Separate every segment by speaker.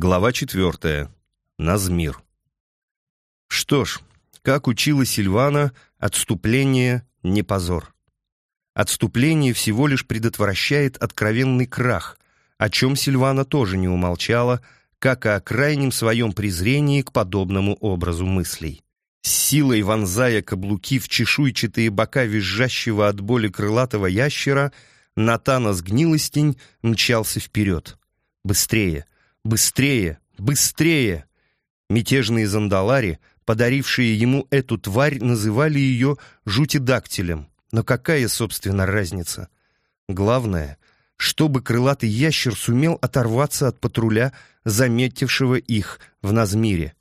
Speaker 1: Глава четвертая. Назмир. Что ж, как учила Сильвана, отступление — не позор. Отступление всего лишь предотвращает откровенный крах, о чем Сильвана тоже не умолчала, как и о крайнем своем презрении к подобному образу мыслей. С силой вонзая каблуки в чешуйчатые бока визжащего от боли крылатого ящера, Натанос Гнилостень мчался вперед. Быстрее — Быстрее! Быстрее!» Мятежные зандалари, подарившие ему эту тварь, называли ее жутидактилем. Но какая, собственно, разница? Главное, чтобы крылатый ящер сумел оторваться от патруля, заметившего их в Назмире.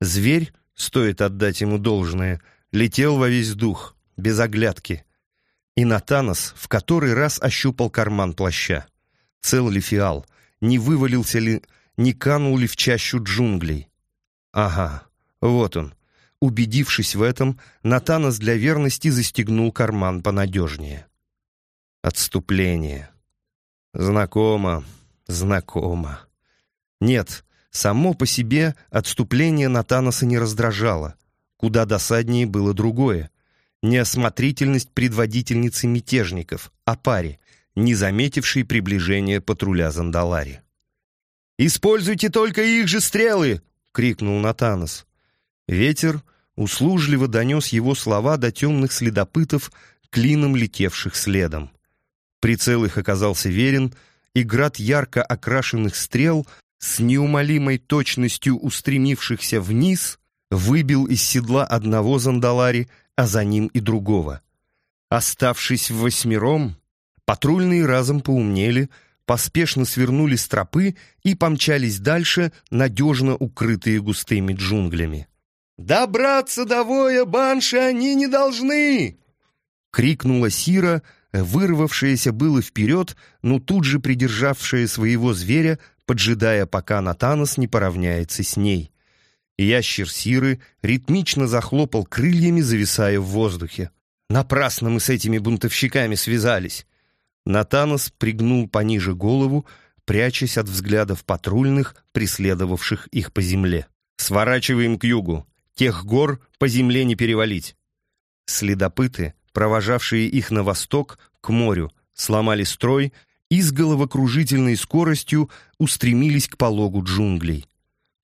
Speaker 1: Зверь, стоит отдать ему должное, летел во весь дух, без оглядки. И Натанос в который раз ощупал карман плаща. Цел ли фиал? Не вывалился ли, не канул ли в чащу джунглей. Ага, вот он. Убедившись в этом, Натанос для верности застегнул карман понадежнее. Отступление. Знакомо, знакомо. Нет, само по себе отступление Натаноса не раздражало. Куда досаднее было другое. Неосмотрительность предводительницы мятежников, а паре, не заметивший приближения патруля Зандалари. «Используйте только их же стрелы!» — крикнул Натанос. Ветер услужливо донес его слова до темных следопытов, клином летевших следом. Прицел их оказался верен, и град ярко окрашенных стрел с неумолимой точностью устремившихся вниз выбил из седла одного Зандалари, а за ним и другого. Оставшись восьмером, Патрульные разом поумнели, поспешно свернули с тропы и помчались дальше, надежно укрытые густыми джунглями. «Добраться до воя банши они не должны!» — крикнула Сира, вырвавшаяся было вперед, но тут же придержавшая своего зверя, поджидая, пока Натанос не поравняется с ней. Ящер Сиры ритмично захлопал крыльями, зависая в воздухе. «Напрасно мы с этими бунтовщиками связались. Натанос пригнул пониже голову, прячась от взглядов патрульных, преследовавших их по земле. «Сворачиваем к югу. Тех гор по земле не перевалить». Следопыты, провожавшие их на восток, к морю, сломали строй и с головокружительной скоростью устремились к пологу джунглей.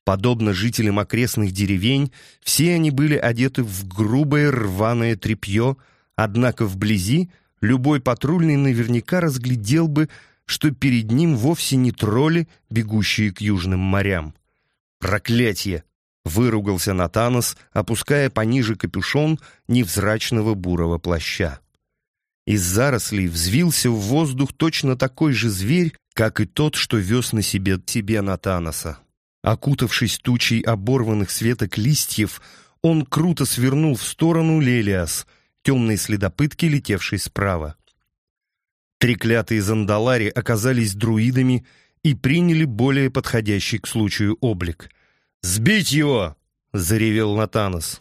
Speaker 1: Подобно жителям окрестных деревень, все они были одеты в грубое рваное тряпье, однако вблизи любой патрульный наверняка разглядел бы, что перед ним вовсе не тролли, бегущие к южным морям. «Проклятье!» — выругался Натанос, опуская пониже капюшон невзрачного бурого плаща. Из зарослей взвился в воздух точно такой же зверь, как и тот, что вез на себе тебе Натаноса. Окутавшись тучей оборванных светок листьев, он круто свернул в сторону Лелиас — темной следопытки, летевшей справа. Треклятые зандалари оказались друидами и приняли более подходящий к случаю облик. «Сбить его!» — заревел Натанос.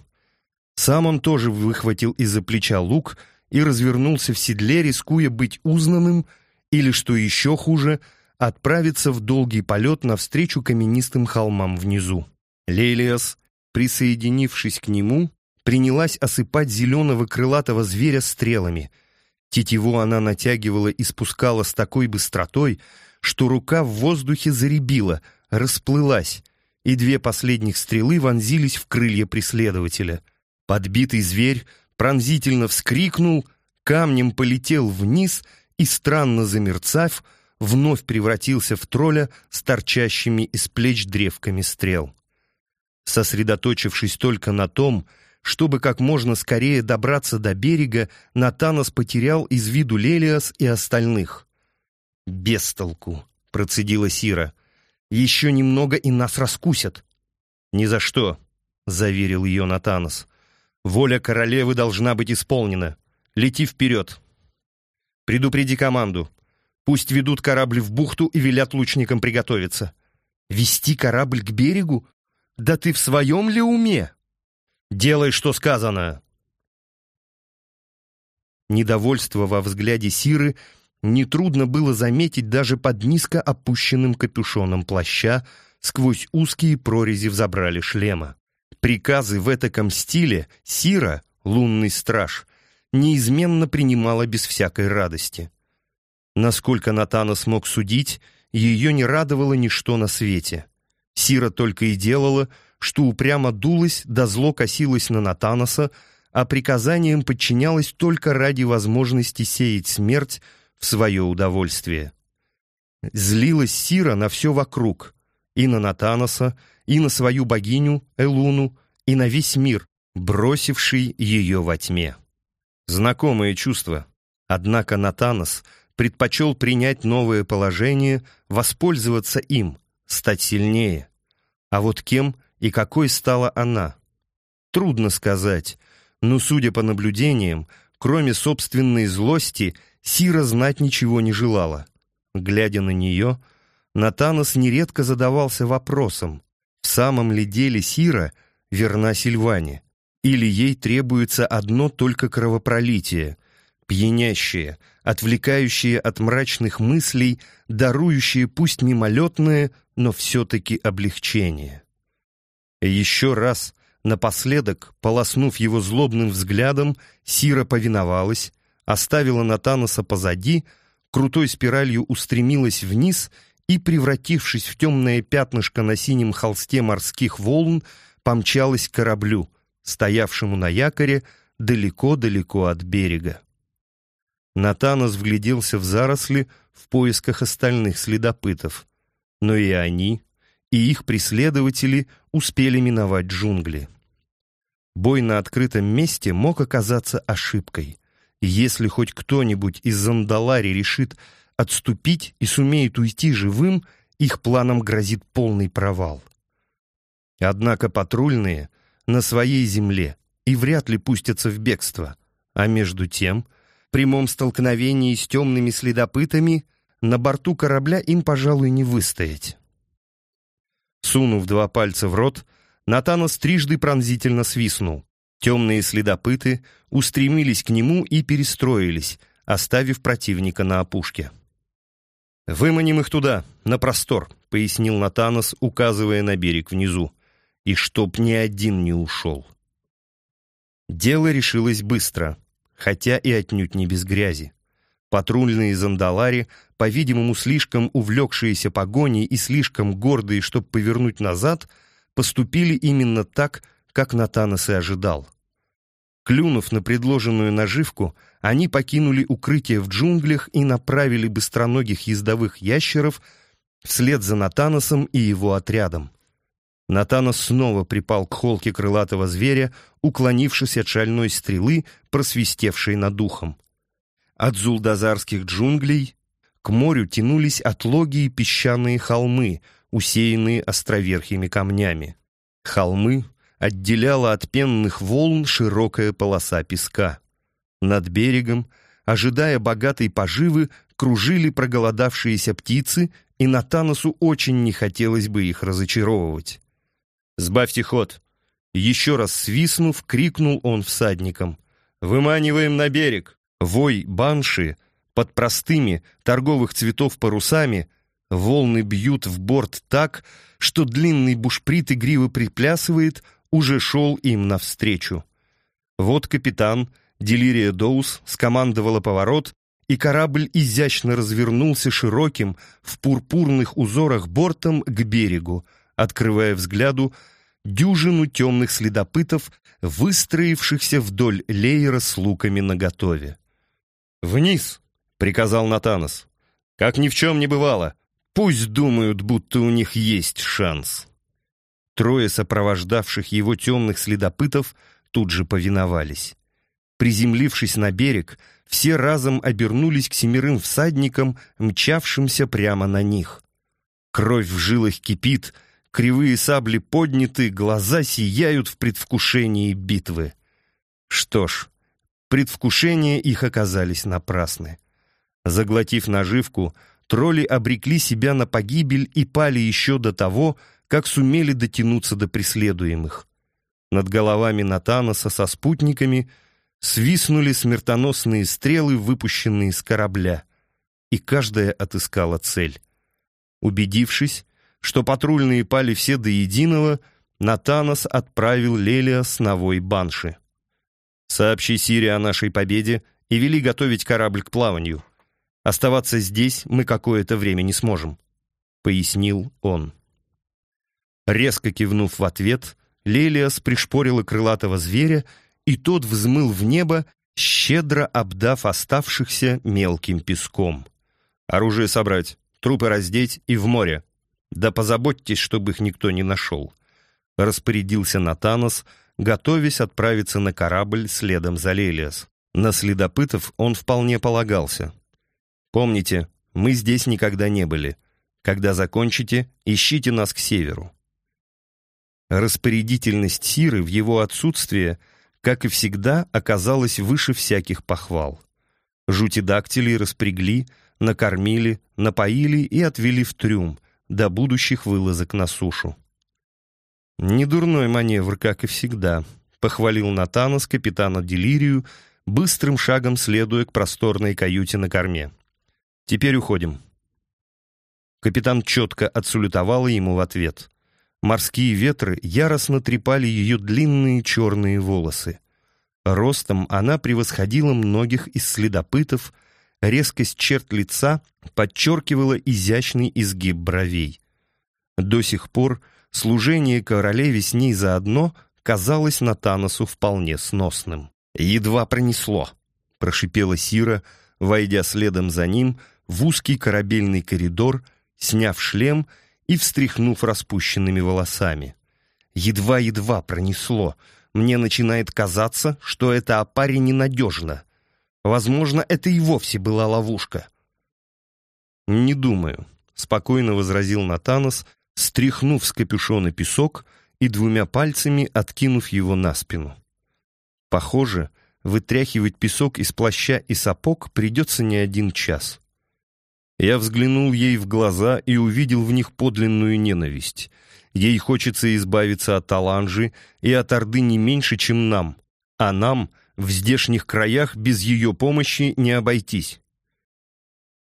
Speaker 1: Сам он тоже выхватил из-за плеча лук и развернулся в седле, рискуя быть узнанным или, что еще хуже, отправиться в долгий полет навстречу каменистым холмам внизу. Лелиас, присоединившись к нему, принялась осыпать зеленого крылатого зверя стрелами. Тетиву она натягивала и спускала с такой быстротой, что рука в воздухе заребила, расплылась, и две последних стрелы вонзились в крылья преследователя. Подбитый зверь пронзительно вскрикнул, камнем полетел вниз и, странно замерцав, вновь превратился в тролля с торчащими из плеч древками стрел. Сосредоточившись только на том, чтобы как можно скорее добраться до берега, Натанос потерял из виду Лелиас и остальных. «Бестолку!» — процедила Сира. «Еще немного, и нас раскусят». «Ни за что!» — заверил ее Натанос. «Воля королевы должна быть исполнена. Лети вперед!» «Предупреди команду. Пусть ведут корабль в бухту и велят лучникам приготовиться». «Вести корабль к берегу? Да ты в своем ли уме?» Делай, что сказано!» Недовольство во взгляде Сиры нетрудно было заметить даже под низко опущенным капюшоном плаща, сквозь узкие прорези взобрали шлема. Приказы в этаком стиле Сира, лунный страж, неизменно принимала без всякой радости. Насколько Натана смог судить, ее не радовало ничто на свете. Сира только и делала, что упрямо дулась, да зло косилась на Натаноса, а приказаниям подчинялась только ради возможности сеять смерть в свое удовольствие. Злилась Сира на все вокруг, и на Натаноса, и на свою богиню Элуну, и на весь мир, бросивший ее во тьме. Знакомые чувства. Однако Натанос предпочел принять новое положение, воспользоваться им, стать сильнее. А вот кем и какой стала она? Трудно сказать, но, судя по наблюдениям, кроме собственной злости, Сира знать ничего не желала. Глядя на нее, Натанос нередко задавался вопросом, в самом ли деле Сира верна Сильване, или ей требуется одно только кровопролитие, пьянящее, отвлекающее от мрачных мыслей, дарующее пусть мимолетное, но все-таки облегчение. Еще раз, напоследок, полоснув его злобным взглядом, Сира повиновалась, оставила Натаноса позади, крутой спиралью устремилась вниз и, превратившись в темное пятнышко на синем холсте морских волн, помчалась к кораблю, стоявшему на якоре далеко-далеко от берега. Натанос вгляделся в заросли в поисках остальных следопытов, но и они, и их преследователи успели миновать джунгли. Бой на открытом месте мог оказаться ошибкой. Если хоть кто-нибудь из Зандалари решит отступить и сумеет уйти живым, их планам грозит полный провал. Однако патрульные на своей земле и вряд ли пустятся в бегство, а между тем, в прямом столкновении с темными следопытами на борту корабля им, пожалуй, не выстоять. Сунув два пальца в рот, Натанос трижды пронзительно свистнул. Темные следопыты устремились к нему и перестроились, оставив противника на опушке. «Выманим их туда, на простор», — пояснил Натанос, указывая на берег внизу, «и чтоб ни один не ушел». Дело решилось быстро, хотя и отнюдь не без грязи. Патрульные зандалари, по-видимому, слишком увлекшиеся погоней и слишком гордые, чтобы повернуть назад, поступили именно так, как Натанос и ожидал. Клюнув на предложенную наживку, они покинули укрытие в джунглях и направили быстроногих ездовых ящеров вслед за Натаносом и его отрядом. Натанос снова припал к холке крылатого зверя, уклонившись от шальной стрелы, просвистевшей над духом. От зулдазарских джунглей к морю тянулись отлогие песчаные холмы, усеянные островерхими камнями. Холмы отделяла от пенных волн широкая полоса песка. Над берегом, ожидая богатой поживы, кружили проголодавшиеся птицы, и Натаносу очень не хотелось бы их разочаровывать. «Сбавьте ход!» Еще раз свистнув, крикнул он всадникам. «Выманиваем на берег!» Вой банши под простыми торговых цветов парусами волны бьют в борт так, что длинный бушприт игриво приплясывает, уже шел им навстречу. Вот капитан, Делирия Доус, скомандовала поворот, и корабль изящно развернулся широким, в пурпурных узорах бортом к берегу, открывая взгляду дюжину темных следопытов, выстроившихся вдоль леера с луками наготове. «Вниз!» — приказал Натанос. «Как ни в чем не бывало. Пусть думают, будто у них есть шанс». Трое сопровождавших его темных следопытов тут же повиновались. Приземлившись на берег, все разом обернулись к семерым всадникам, мчавшимся прямо на них. Кровь в жилах кипит, кривые сабли подняты, глаза сияют в предвкушении битвы. Что ж, Предвкушения их оказались напрасны. Заглотив наживку, тролли обрекли себя на погибель и пали еще до того, как сумели дотянуться до преследуемых. Над головами Натаноса со спутниками свистнули смертоносные стрелы, выпущенные с корабля, и каждая отыскала цель. Убедившись, что патрульные пали все до единого, Натанос отправил Лелиас на вой Банши. «Сообщи Сире о нашей победе и вели готовить корабль к плаванию. Оставаться здесь мы какое-то время не сможем», — пояснил он. Резко кивнув в ответ, Лелиас пришпорила крылатого зверя, и тот взмыл в небо, щедро обдав оставшихся мелким песком. «Оружие собрать, трупы раздеть и в море. Да позаботьтесь, чтобы их никто не нашел», — распорядился Натанос, готовясь отправиться на корабль следом за Лелиас. На следопытов он вполне полагался. «Помните, мы здесь никогда не были. Когда закончите, ищите нас к северу». Распорядительность Сиры в его отсутствие, как и всегда, оказалась выше всяких похвал. Жутидактилей распрягли, накормили, напоили и отвели в трюм до будущих вылазок на сушу. «Недурной маневр, как и всегда», — похвалил Натанос капитана Делирию, быстрым шагом следуя к просторной каюте на корме. «Теперь уходим». Капитан четко отсулютовал ему в ответ. Морские ветры яростно трепали ее длинные черные волосы. Ростом она превосходила многих из следопытов, резкость черт лица подчеркивала изящный изгиб бровей. До сих пор служение королеве с ней заодно казалось Натаносу вполне сносным. «Едва пронесло», — прошипела Сира, войдя следом за ним в узкий корабельный коридор, сняв шлем и встряхнув распущенными волосами. Едва-едва пронесло. Мне начинает казаться, что это опаре ненадежно. Возможно, это и вовсе была ловушка. «Не думаю», — спокойно возразил Натанос, стряхнув с капюшона песок и двумя пальцами откинув его на спину. Похоже, вытряхивать песок из плаща и сапог придется не один час. Я взглянул ей в глаза и увидел в них подлинную ненависть. Ей хочется избавиться от Таланжи и от Орды не меньше, чем нам, а нам в здешних краях без ее помощи не обойтись.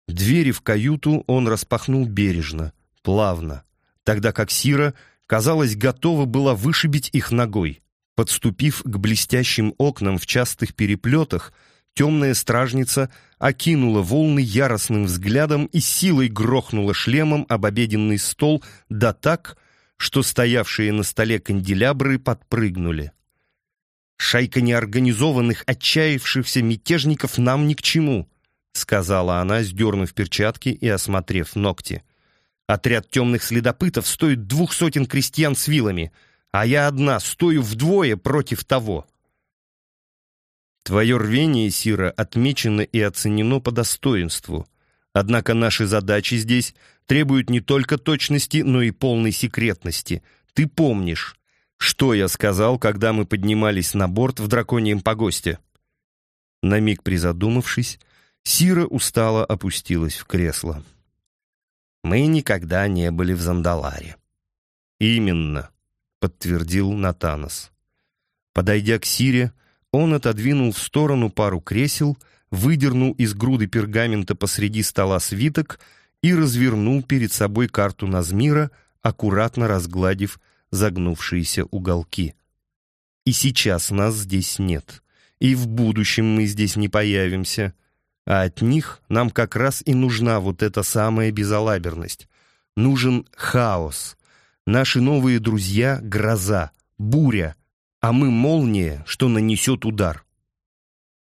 Speaker 1: Двери в каюту он распахнул бережно, плавно, тогда как Сира, казалось, готова была вышибить их ногой. Подступив к блестящим окнам в частых переплетах, темная стражница окинула волны яростным взглядом и силой грохнула шлемом об обеденный стол, да так, что стоявшие на столе канделябры подпрыгнули. «Шайка неорганизованных, отчаявшихся мятежников нам ни к чему», сказала она, сдернув перчатки и осмотрев ногти. «Отряд темных следопытов стоит двух сотен крестьян с вилами, а я одна стою вдвое против того». Твое рвение, Сира, отмечено и оценено по достоинству. Однако наши задачи здесь требуют не только точности, но и полной секретности. Ты помнишь, что я сказал, когда мы поднимались на борт в драконьем погосте?» На миг призадумавшись, Сира устало опустилась в кресло. «Мы никогда не были в Зандаларе». «Именно», — подтвердил Натанос. Подойдя к Сире, он отодвинул в сторону пару кресел, выдернул из груды пергамента посреди стола свиток и развернул перед собой карту Назмира, аккуратно разгладив загнувшиеся уголки. «И сейчас нас здесь нет, и в будущем мы здесь не появимся, а от них нам как раз и нужна вот эта самая безалаберность. Нужен хаос. Наши новые друзья — гроза, буря — а мы молния, что нанесет удар.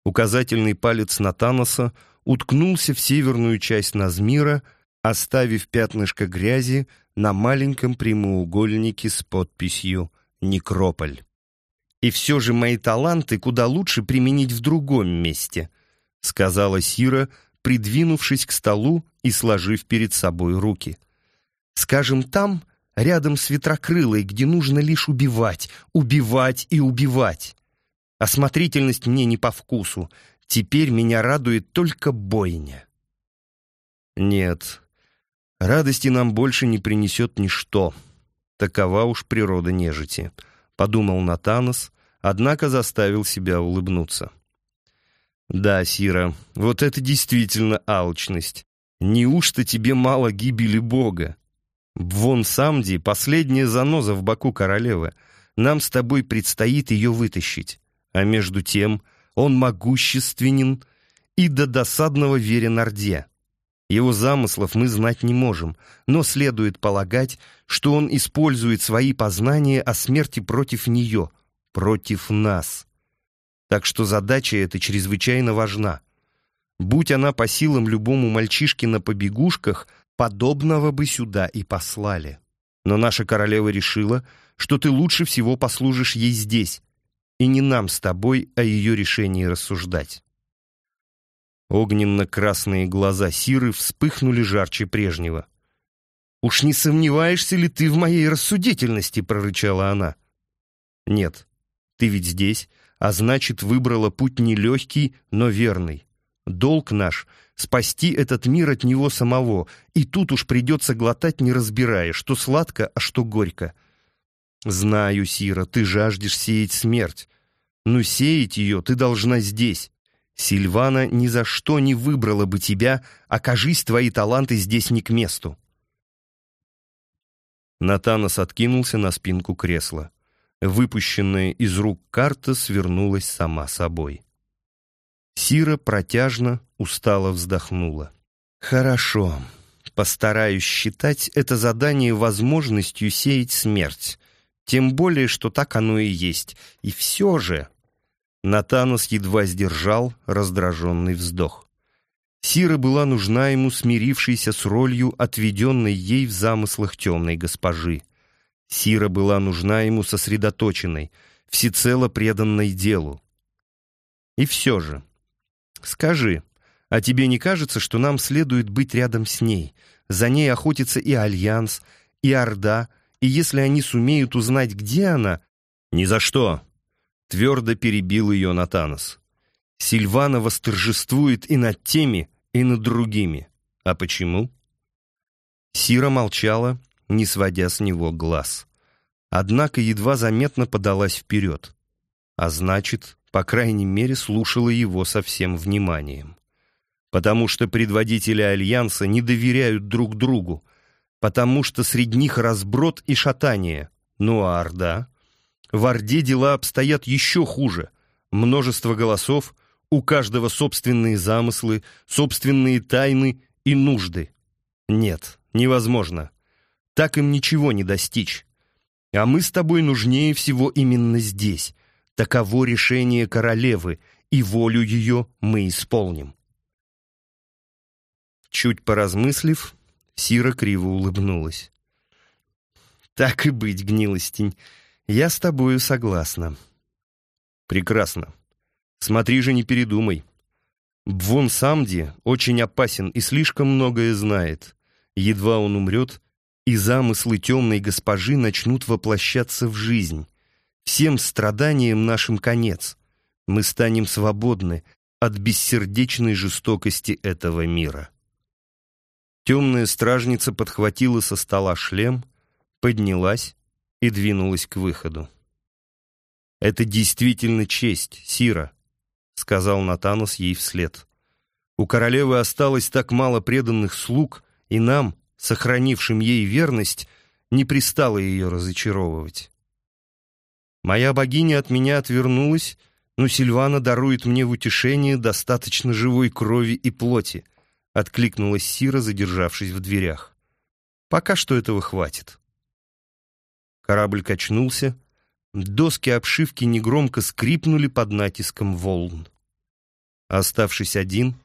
Speaker 1: Указательный палец Натаноса уткнулся в северную часть Назмира, оставив пятнышко грязи на маленьком прямоугольнике с подписью «Некрополь». «И все же мои таланты куда лучше применить в другом месте», сказала Сира, придвинувшись к столу и сложив перед собой руки. «Скажем, там, рядом с ветрокрылой, где нужно лишь убивать, убивать и убивать. Осмотрительность мне не по вкусу. Теперь меня радует только бойня. Нет, радости нам больше не принесет ничто. Такова уж природа нежити, — подумал Натанос, однако заставил себя улыбнуться. Да, Сира, вот это действительно алчность. Неужто тебе мало гибели Бога? Вон Самди — последняя заноза в боку королевы. Нам с тобой предстоит ее вытащить. А между тем он могущественен и до досадного верен Орде. Его замыслов мы знать не можем, но следует полагать, что он использует свои познания о смерти против нее, против нас. Так что задача эта чрезвычайно важна. Будь она по силам любому мальчишке на побегушках, подобного бы сюда и послали. Но наша королева решила, что ты лучше всего послужишь ей здесь, и не нам с тобой о ее решении рассуждать. Огненно-красные глаза Сиры вспыхнули жарче прежнего. «Уж не сомневаешься ли ты в моей рассудительности?» — прорычала она. «Нет, ты ведь здесь, а значит, выбрала путь нелегкий, но верный. Долг наш — спасти этот мир от него самого, и тут уж придется глотать, не разбирая, что сладко, а что горько. Знаю, Сира, ты жаждешь сеять смерть, но сеять ее ты должна здесь. Сильвана ни за что не выбрала бы тебя, окажись твои таланты здесь не к месту. Натанос откинулся на спинку кресла. Выпущенная из рук карта свернулась сама собой. Сира протяжно, устало вздохнула. «Хорошо. Постараюсь считать это задание возможностью сеять смерть. Тем более, что так оно и есть. И все же...» Натанос едва сдержал раздраженный вздох. Сира была нужна ему, смирившейся с ролью, отведенной ей в замыслах темной госпожи. Сира была нужна ему сосредоточенной, всецело преданной делу. И все же, скажи, а тебе не кажется, что нам следует быть рядом с ней? За ней охотится и Альянс, и Орда, и если они сумеют узнать, где она... Ни за что! Твердо перебил ее Натанос. Сильвана восторжествует и над теми, и над другими. А почему? Сира молчала, не сводя с него глаз. Однако едва заметно подалась вперед. А значит, по крайней мере, слушала его со всем вниманием. Потому что предводители Альянса не доверяют друг другу, потому что среди них разброд и шатание. Ну а Орда? В Орде дела обстоят еще хуже. Множество голосов, у каждого собственные замыслы, собственные тайны и нужды. Нет, невозможно. Так им ничего не достичь. А мы с тобой нужнее всего именно здесь. Таково решение королевы, и волю ее мы исполним. Чуть поразмыслив, Сира криво улыбнулась. «Так и быть, гнилостень, я с тобою согласна». «Прекрасно. Смотри же, не передумай. Бвон Самди очень опасен и слишком многое знает. Едва он умрет, и замыслы темной госпожи начнут воплощаться в жизнь. Всем страданиям нашим конец. Мы станем свободны от бессердечной жестокости этого мира. Темная стражница подхватила со стола шлем, поднялась и двинулась к выходу. «Это действительно честь, Сира», — сказал Натанос ей вслед. «У королевы осталось так мало преданных слуг, и нам, сохранившим ей верность, не пристало ее разочаровывать. Моя богиня от меня отвернулась, но Сильвана дарует мне в утешение достаточно живой крови и плоти, откликнулась Сира, задержавшись в дверях. Пока что этого хватит. Корабль качнулся, доски обшивки негромко скрипнули под натиском волн. Оставшись один,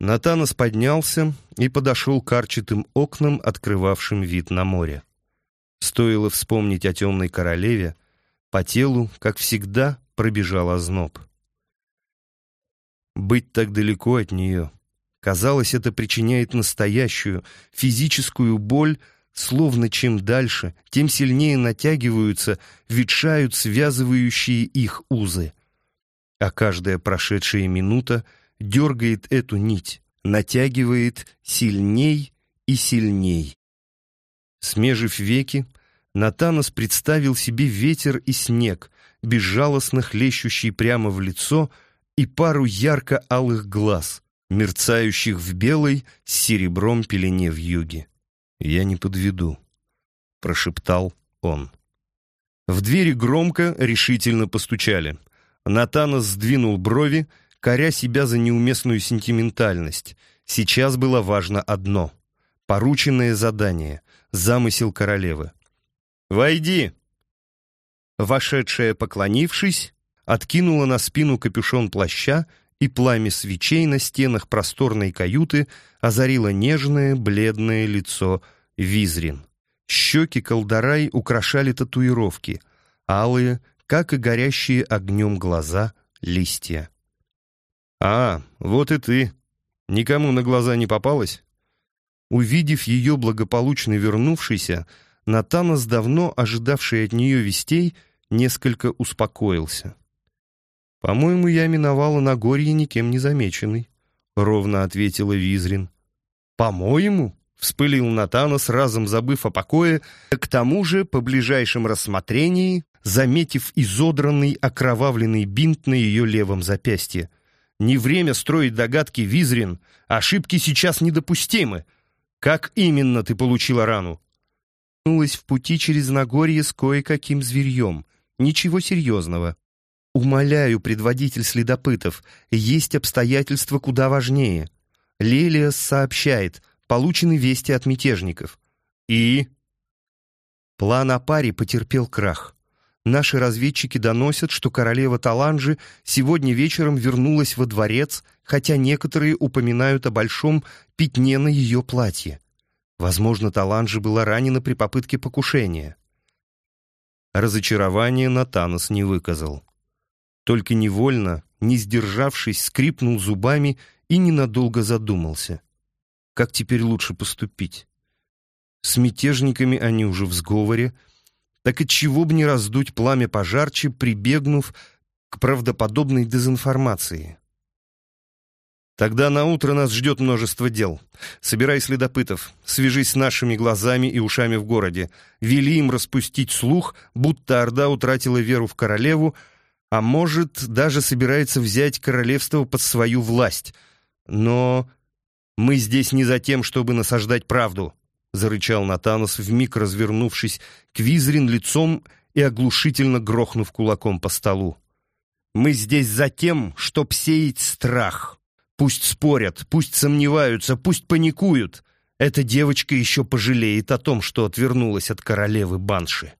Speaker 1: Натанос поднялся и подошел к арчатым окнам, открывавшим вид на море. Стоило вспомнить о темной королеве, по телу, как всегда, пробежал озноб. Быть так далеко от нее. Казалось, это причиняет настоящую физическую боль, словно чем дальше, тем сильнее натягиваются, ветшают связывающие их узы. А каждая прошедшая минута — дергает эту нить, натягивает сильней и сильней. Смежив веки, Натанос представил себе ветер и снег, безжалостно хлещущий прямо в лицо, и пару ярко-алых глаз, мерцающих в белой с серебром пелене в юге. «Я не подведу», — прошептал он. В двери громко, решительно постучали. Натанос сдвинул брови, коря себя за неуместную сентиментальность. Сейчас было важно одно — порученное задание, замысел королевы. «Войди!» Вошедшая, поклонившись, откинула на спину капюшон плаща, и пламя свечей на стенах просторной каюты озарило нежное, бледное лицо Визрин. Щеки колдарай украшали татуировки, алые, как и горящие огнем глаза, листья. «А, вот и ты. Никому на глаза не попалось?» Увидев ее благополучно вернувшийся, Натанос, давно ожидавший от нее вестей, несколько успокоился. «По-моему, я миновала Нагорье никем не замеченный», — ровно ответила Визрин. «По-моему?» — вспылил Натанос, разом забыв о покое, к тому же, по ближайшем рассмотрении, заметив изодранный окровавленный бинт на ее левом запястье. «Не время строить догадки, Визрин. Ошибки сейчас недопустимы. Как именно ты получила рану?» «Нулась в пути через Нагорье с кое-каким зверьем. Ничего серьезного», Умоляю, предводитель следопытов, есть обстоятельства куда важнее. Лелия сообщает, получены вести от мятежников. И? План о паре потерпел крах. Наши разведчики доносят, что королева Таланжи сегодня вечером вернулась во дворец, хотя некоторые упоминают о большом пятне на ее платье. Возможно, Таланжи была ранена при попытке покушения. Разочарование Натанос не выказал. Только невольно, не сдержавшись, скрипнул зубами и ненадолго задумался. Как теперь лучше поступить? С мятежниками они уже в сговоре, так и чего бы не раздуть пламя пожарче, прибегнув к правдоподобной дезинформации. Тогда на утро нас ждет множество дел. Собирай следопытов, свяжись с нашими глазами и ушами в городе, вели им распустить слух, будто Орда утратила веру в королеву, а может, даже собирается взять королевство под свою власть. Но мы здесь не за тем, чтобы насаждать правду, зарычал Натанос, вмиг развернувшись к Визрин лицом и оглушительно грохнув кулаком по столу. Мы здесь за тем, чтоб сеять страх. Пусть спорят, пусть сомневаются, пусть паникуют. Эта девочка еще пожалеет о том, что отвернулась от королевы Банши.